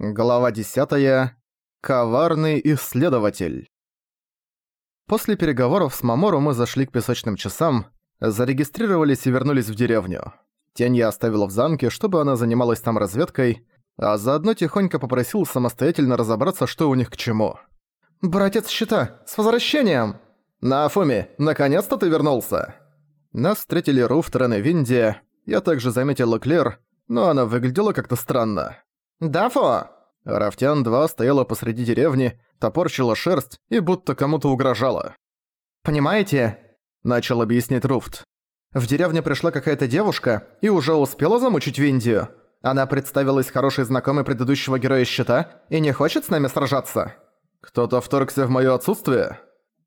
Глава 10. Коварный исследователь. После переговоров с Мамору мы зашли к песочным часам, зарегистрировались и вернулись в деревню. Тень я оставил в замке, чтобы она занималась там разведкой, а заодно тихонько попросил самостоятельно разобраться, что у них к чему. «Братец Щита, с возвращением!» «Нафуми, наконец-то ты вернулся!» Нас встретили Руф, Трен и Винди, я также заметил Эклер, но она выглядела как-то странно. «Дафо!» Рафтян-2 стояла посреди деревни, топорщила шерсть и будто кому-то угрожала. «Понимаете?» – начал объяснить Руфт. «В деревню пришла какая-то девушка и уже успела замучить Виндию. Она представилась хорошей знакомой предыдущего героя Щита и не хочет с нами сражаться». «Кто-то вторгся в моё отсутствие?»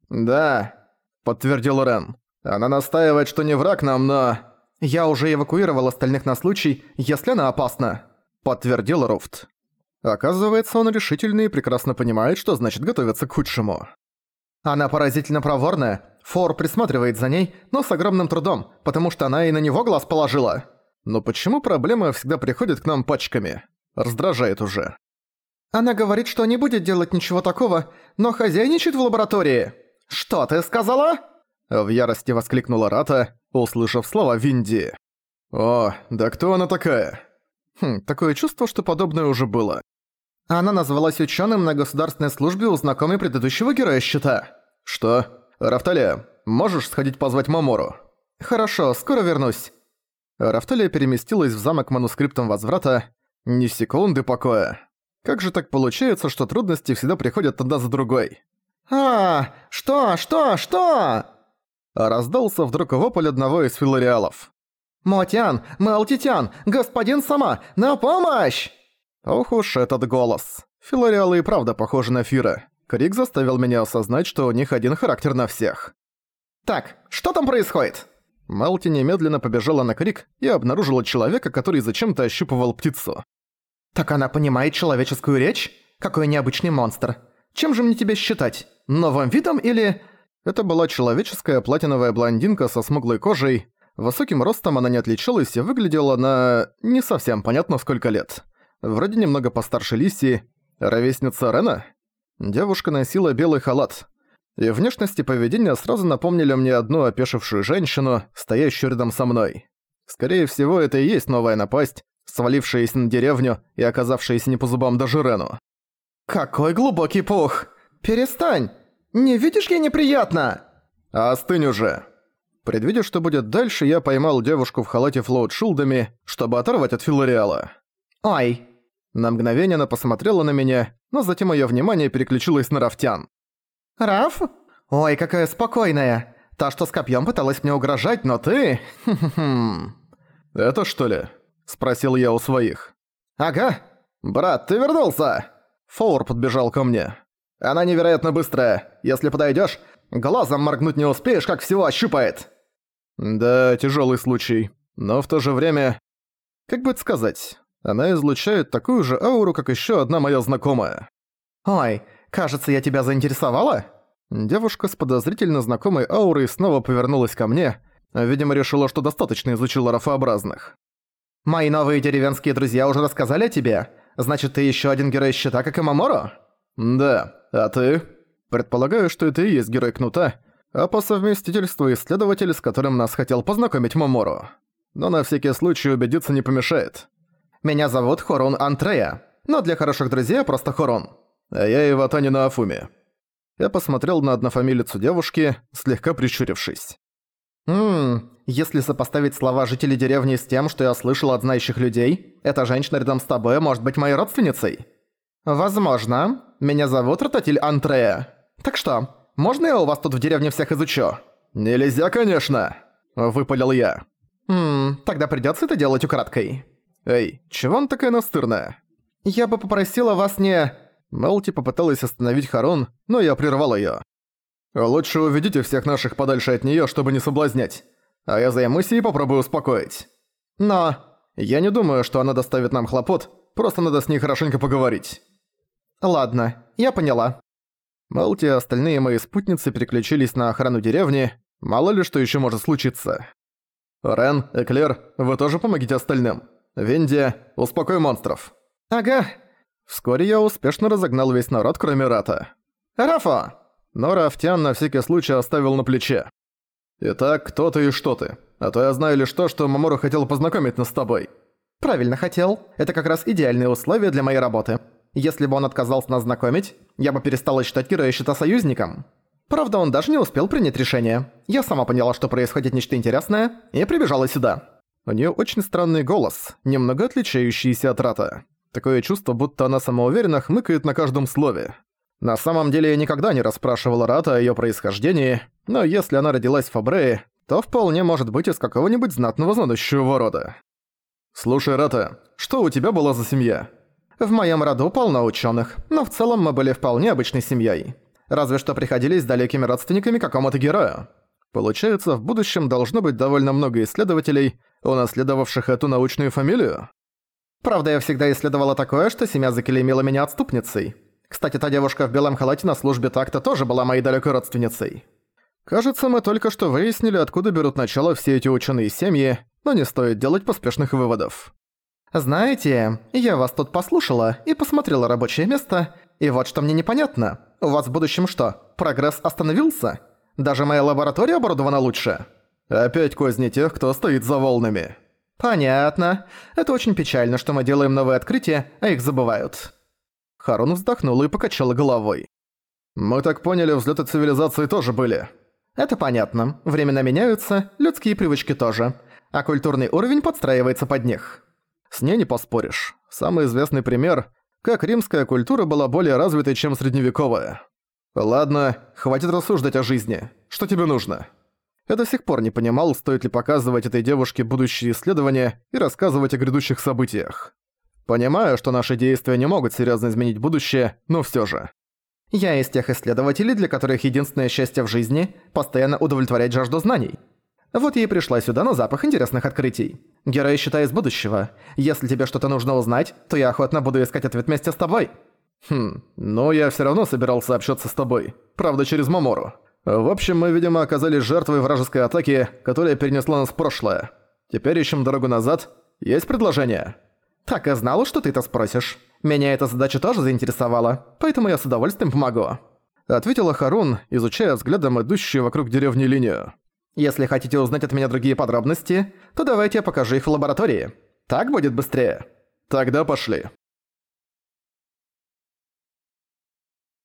«Да», – подтвердил Рен. «Она настаивает, что не враг нам, но...» «Я уже эвакуировал остальных на случай, если она опасна», – подтвердил Руфт. Оказывается, он решительный и прекрасно понимает, что значит готовиться к худшему. Она поразительно проворная. Фор присматривает за ней, но с огромным трудом, потому что она и на него глаз положила. Но почему проблема всегда приходит к нам пачками? Раздражает уже. Она говорит, что не будет делать ничего такого, но хозяйничает в лаборатории. «Что ты сказала?» В ярости воскликнула Рата, услышав слова Винди. «О, да кто она такая?» Хм, такое чувство, что подобное уже было. Она назвалась ученым на государственной службе у знакомой предыдущего героя Щита. Что? Рафталия, можешь сходить позвать Мамору? Хорошо, скоро вернусь. Рафталия переместилась в замок манускриптом возврата. Ни секунды покоя. Как же так получается, что трудности всегда приходят одна за другой? «А, что, что, что?» Раздался вдруг вопль одного из филариалов. «Мотян! Малтитян! Господин сама! На помощь!» Ох уж этот голос. Филариалы и правда похожи на Фира. Крик заставил меня осознать, что у них один характер на всех. «Так, что там происходит?» Малти немедленно побежала на крик и обнаружила человека, который зачем-то ощупывал птицу. «Так она понимает человеческую речь? Какой необычный монстр. Чем же мне тебя считать? Новым видом или...» Это была человеческая платиновая блондинка со смуглой кожей, Высоким ростом она не отличалась и выглядела на... не совсем понятно сколько лет. Вроде немного постарше Лисии. Ровесница Рена? Девушка носила белый халат. И внешность и поведение сразу напомнили мне одну опешившую женщину, стоящую рядом со мной. Скорее всего, это и есть новая напасть, свалившаяся на деревню и оказавшаяся не по зубам даже Рену. «Какой глубокий пух! Перестань! Не видишь, я неприятно!» «Остынь уже!» Предвидя, что будет дальше, я поймал девушку в халате флоут-шилдами, чтобы оторвать от Филариала. «Ой!» На мгновение она посмотрела на меня, но затем её внимание переключилось на Рафтян. «Раф? Ой, какая спокойная! Та, что с копьём пыталась мне угрожать, но ты... «Это что ли?» – спросил я у своих. «Ага. Брат, ты вернулся!» Фоур подбежал ко мне. «Она невероятно быстрая. Если подойдёшь, глазом моргнуть не успеешь, как всего ощупает!» Да, тяжелый случай. Но в то же время... Как бы это сказать? Она излучает такую же ауру, как еще одна моя знакомая. «Ой, кажется, я тебя заинтересовала?» Девушка с подозрительно знакомой аурой снова повернулась ко мне, видимо, решила, что достаточно изучила рафообразных. «Мои новые деревенские друзья уже рассказали о тебе? Значит, ты еще один герой щита, как и Маморо?» «Да. А ты?» «Предполагаю, что это и есть герой Кнута, а по совместительству исследователь, с которым нас хотел познакомить Мамору. Но на всякий случай убедиться не помешает. Меня зовут Хорон Антрея, но для хороших друзей просто Хорон. А я Иватани на Афуме. Я посмотрел на однофамилицу девушки, слегка прищурившись. «Ммм, если сопоставить слова жителей деревни с тем, что я слышал от знающих людей, эта женщина рядом с тобой может быть моей родственницей?» «Возможно. Меня зовут Ротатиль Антрея. Так что, можно я у вас тут в деревне всех изучу?» «Нельзя, конечно!» – выпалил я. «Ммм, тогда придётся это делать украдкой». «Эй, чего он такая настырная?» «Я бы попросила вас не...» Мелти попыталась остановить Харон, но я прервал её. «Лучше уведите всех наших подальше от неё, чтобы не соблазнять. А я займусь и попробую успокоить. Но я не думаю, что она доставит нам хлопот, просто надо с ней хорошенько поговорить». «Ладно, я поняла». Малти и остальные мои спутницы переключились на охрану деревни, мало ли что еще может случиться. «Рен, Эклер, вы тоже помогите остальным. Винди, успокой монстров». «Ага». Вскоре я успешно разогнал весь народ, кроме Рата. «Рафа!» Но Рафтян на всякий случай оставил на плече. «Итак, кто ты и что ты? А то я знаю лишь то, что Мамору хотел познакомить нас с тобой». «Правильно хотел. Это как раз идеальные условия для моей работы. Если бы он отказался нас знакомить, я бы перестала считать Кира и счета союзником. Правда, он даже не успел принять решение. Я сама поняла, что происходит нечто интересное, и прибежала сюда». У нее очень странный голос, немного отличающийся от Рата. Такое чувство, будто она самоуверенно хмыкает на каждом слове. На самом деле я никогда не расспрашивала Рата о её происхождении, но если она родилась в Фабрее, то вполне может быть из какого-нибудь знатного знатущего рода. «Слушай, Рата, что у тебя была за семья?» «В моем роду полно ученых, но в целом мы были вполне обычной семьей. Разве что приходились далекими родственниками какому-то герою. Получается, в будущем должно быть довольно много исследователей, унаследовавших эту научную фамилию? Правда, я всегда исследовала такое, что семья заклеймила меня отступницей. Кстати, та девушка в белом халате на службе так-то тоже была моей далекой родственницей. Кажется, мы только что выяснили, откуда берут начало все эти ученые семьи, но не стоит делать поспешных выводов. Знаете, я вас тут послушала и посмотрела рабочее место, и вот что мне непонятно. У вас в будущем что, прогресс остановился? Даже моя лаборатория оборудована лучше? Опять козни тех, кто стоит за волнами. Понятно. Это очень печально, что мы делаем новые открытия, а их забывают. Харун вздохнула и покачала головой. «Мы так поняли, взлеты цивилизации тоже были». «Это понятно. Времена меняются, людские привычки тоже. А культурный уровень подстраивается под них». С ней не поспоришь. Самый известный пример, как римская культура была более развитой, чем средневековая. Ладно, хватит рассуждать о жизни. Что тебе нужно? Я до сих пор не понимал, стоит ли показывать этой девушке будущие исследования и рассказывать о грядущих событиях. Понимаю, что наши действия не могут серьезно изменить будущее, но все же. Я из тех исследователей, для которых единственное счастье в жизни – постоянно удовлетворять жажду знаний. Вот я и пришла сюда на запах интересных открытий. Герой считай из будущего. Если тебе что-то нужно узнать, то я охотно буду искать ответ вместе с тобой. Хм, но я все равно собирался общаться с тобой. Правда, через Мамору. В общем, мы, видимо, оказались жертвой вражеской атаки, которая перенесла нас в прошлое. Теперь ищем дорогу назад. Есть предложение? «Так и знала, что ты это спросишь. Меня эта задача тоже заинтересовала, поэтому я с удовольствием помогу». Ответила Харун, изучая взглядом идущую вокруг деревни линию. «Если хотите узнать от меня другие подробности, то давайте я покажу их в лаборатории. Так будет быстрее». «Тогда пошли».